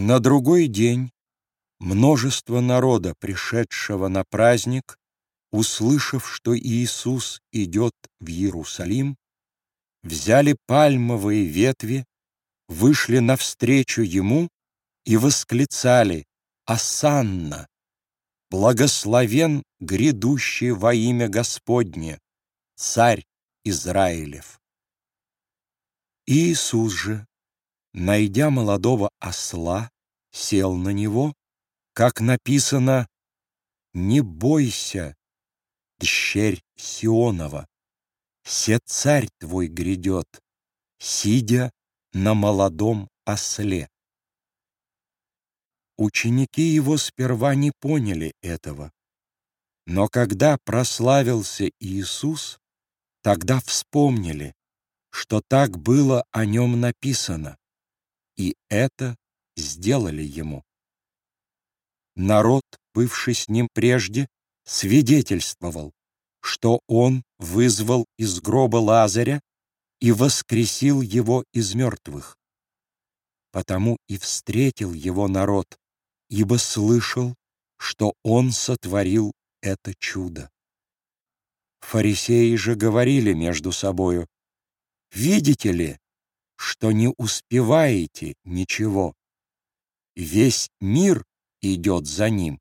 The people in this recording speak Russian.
На другой день множество народа, пришедшего на праздник, услышав, что Иисус идет в Иерусалим, взяли пальмовые ветви, вышли навстречу Ему и восклицали «Асанна! Благословен грядущий во имя Господне, Царь Израилев!» Иисус же, найдя молодого осла, сел на него, как написано «Не бойся, дщерь Сионова, се царь твой грядет, сидя на молодом осле». Ученики его сперва не поняли этого, но когда прославился Иисус, тогда вспомнили, что так было о нем написано, и это сделали ему. Народ, бывший с ним прежде, свидетельствовал, что он вызвал из гроба Лазаря и воскресил его из мертвых. Потому и встретил его народ, ибо слышал, что он сотворил это чудо. Фарисеи же говорили между собою, Видите ли, что не успеваете ничего? Весь мир идет за ним.